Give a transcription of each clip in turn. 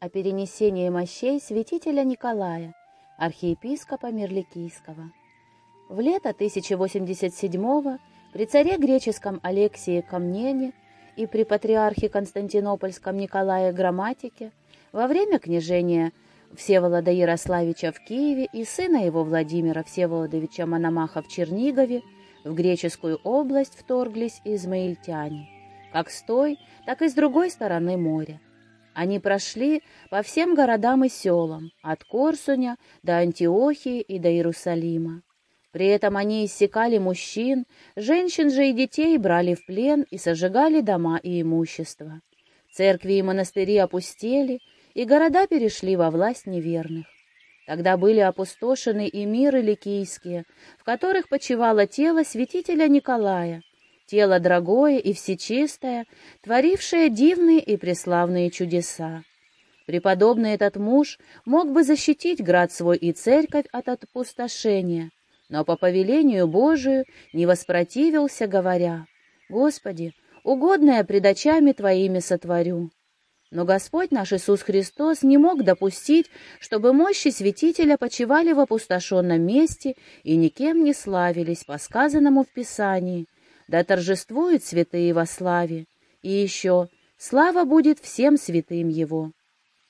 о перенесении мощей святителя Николая, архиепископа Мерликийского. В лето 1087 при царе греческом Алексии Камнене и при патриархе Константинопольском Николае Грамматике во время княжения Всеволода Ярославича в Киеве и сына его Владимира Всеволодовича Мономаха в Чернигове в греческую область вторглись измаильтяне, как с той, так и с другой стороны моря. Они прошли по всем городам и селам, от Корсуня до Антиохии и до Иерусалима. При этом они иссекали мужчин, женщин же и детей брали в плен и сожигали дома и имущество. Церкви и монастыри опустели, и города перешли во власть неверных. Тогда были опустошены и миры ликийские, в которых почивало тело святителя Николая, тело дорогое и всечистое, творившее дивные и преславные чудеса. Преподобный этот муж мог бы защитить град свой и церковь от опустошения, но по повелению Божию не воспротивился, говоря, «Господи, угодное пред очами Твоими сотворю». Но Господь наш Иисус Христос не мог допустить, чтобы мощи святителя почивали в опустошенном месте и никем не славились по сказанному в Писании. Да торжествуют святые во славе. И еще слава будет всем святым его.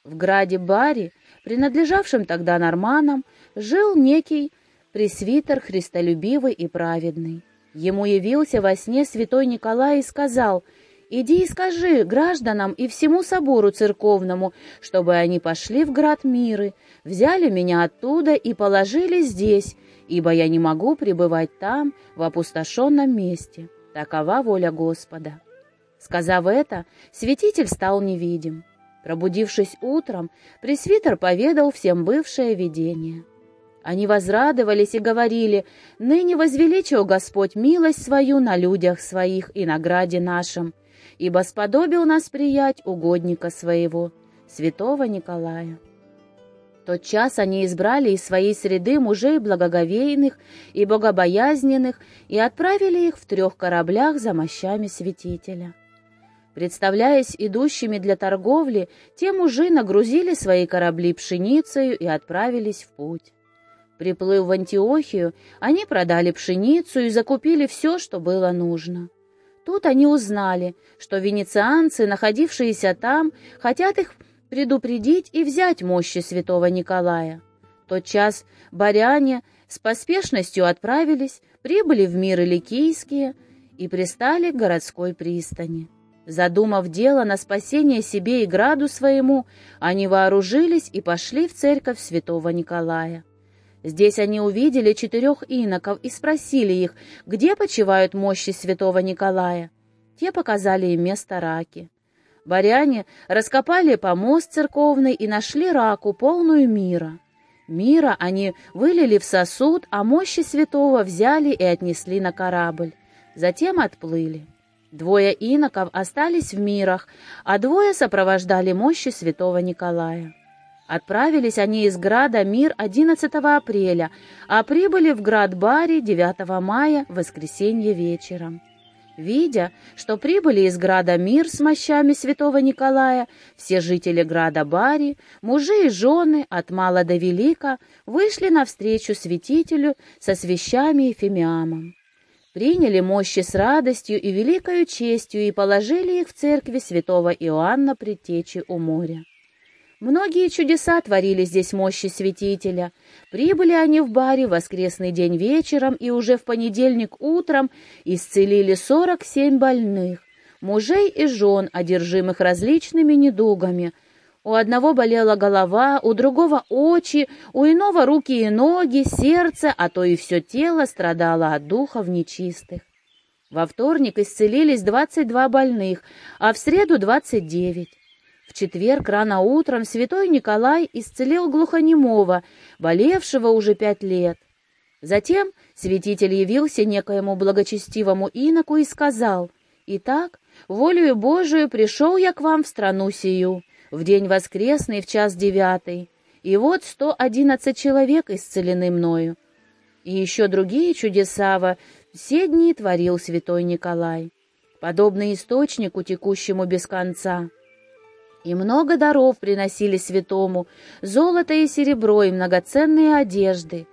В граде Бари, принадлежавшем тогда норманам, жил некий пресвитер христолюбивый и праведный. Ему явился во сне святой Николай и сказал — Иди и скажи гражданам и всему собору церковному, чтобы они пошли в град миры, взяли меня оттуда и положили здесь, ибо я не могу пребывать там, в опустошенном месте. Такова воля Господа». Сказав это, святитель стал невидим. Пробудившись утром, пресвитер поведал всем бывшее видение. Они возрадовались и говорили, «Ныне возвеличил Господь милость свою на людях своих и награде нашим, ибо сподобил нас приять угодника своего, святого Николая. Тот час они избрали из своей среды мужей благоговейных и богобоязненных и отправили их в трех кораблях за мощами святителя. Представляясь идущими для торговли, те мужи нагрузили свои корабли пшеницею и отправились в путь. Приплыв в Антиохию, они продали пшеницу и закупили все, что было нужно. Тут они узнали, что венецианцы, находившиеся там, хотят их предупредить и взять мощи святого Николая. Тот час баряне с поспешностью отправились, прибыли в миры Ликийские и пристали к городской пристани. Задумав дело на спасение себе и граду своему, они вооружились и пошли в церковь святого Николая. Здесь они увидели четырех иноков и спросили их, где почивают мощи святого Николая. Те показали им место раки. Баряне раскопали помост церковный и нашли раку, полную мира. Мира они вылили в сосуд, а мощи святого взяли и отнесли на корабль. Затем отплыли. Двое иноков остались в мирах, а двое сопровождали мощи святого Николая. Отправились они из града Мир 11 апреля, а прибыли в град Бари 9 мая, воскресенье вечером. Видя, что прибыли из града Мир с мощами святого Николая, все жители града Бари, мужи и жены, от мала до велика, вышли навстречу святителю со свящами и фимиамом. Приняли мощи с радостью и великою честью и положили их в церкви святого Иоанна Предтечи у моря. Многие чудеса творили здесь мощи святителя. Прибыли они в баре в воскресный день вечером и уже в понедельник утром исцелили сорок семь больных, мужей и жен, одержимых различными недугами. У одного болела голова, у другого очи, у иного руки и ноги, сердце, а то и все тело страдало от духов нечистых. Во вторник исцелились двадцать два больных, а в среду двадцать девять. В четверг рано утром святой Николай исцелил глухонемого, болевшего уже пять лет. Затем святитель явился некоему благочестивому иноку и сказал, «Итак, волею Божию пришел я к вам в страну сию, в день воскресный, в час девятый, и вот сто одиннадцать человек исцелены мною. И еще другие чудеса во все дни творил святой Николай, подобный источнику, текущему без конца». И много даров приносили святому, золото и серебро и многоценные одежды.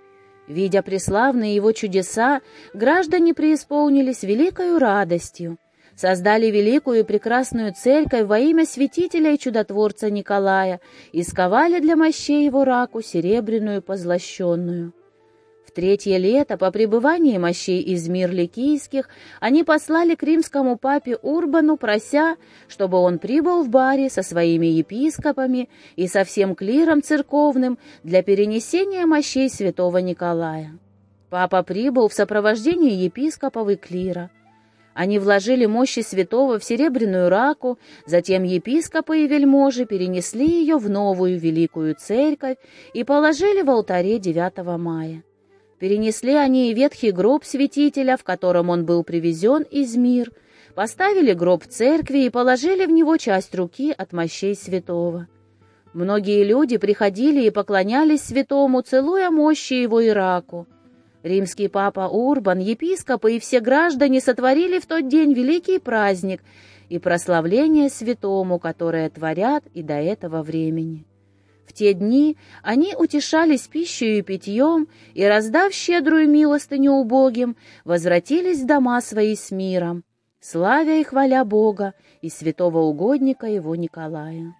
Видя преславные его чудеса, граждане преисполнились великою радостью, создали великую и прекрасную церковь во имя святителя и чудотворца Николая и сковали для мощей его раку серебряную позлощенную. В третье лето, по пребывании мощей из мир ликийских, они послали к римскому папе Урбану, прося, чтобы он прибыл в баре со своими епископами и со всем клиром церковным для перенесения мощей святого Николая. Папа прибыл в сопровождении епископов и клира. Они вложили мощи святого в серебряную раку, затем епископы и вельможи перенесли ее в новую великую церковь и положили в алтаре 9 мая. Перенесли они и ветхий гроб святителя, в котором он был привезен из мир, поставили гроб в церкви и положили в него часть руки от мощей святого. Многие люди приходили и поклонялись святому, целуя мощи его Ираку. Римский папа Урбан, епископы и все граждане сотворили в тот день великий праздник и прославление святому, которое творят и до этого времени. В те дни они утешались пищей и питьем, и, раздав щедрую милостыню убогим, возвратились в дома свои с миром, славя и хваля Бога и святого угодника его Николая.